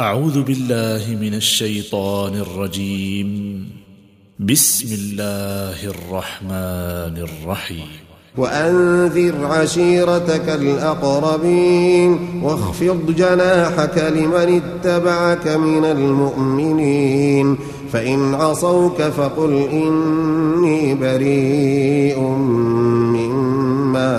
أعوذ بالله من الشيطان الرجيم. بسم الله الرحمن الرحيم. وأنذر عشيرتك الأقربين واخفض جناحك لمن اتبعك من المؤمنين. فإن عصوك فقل إني بريء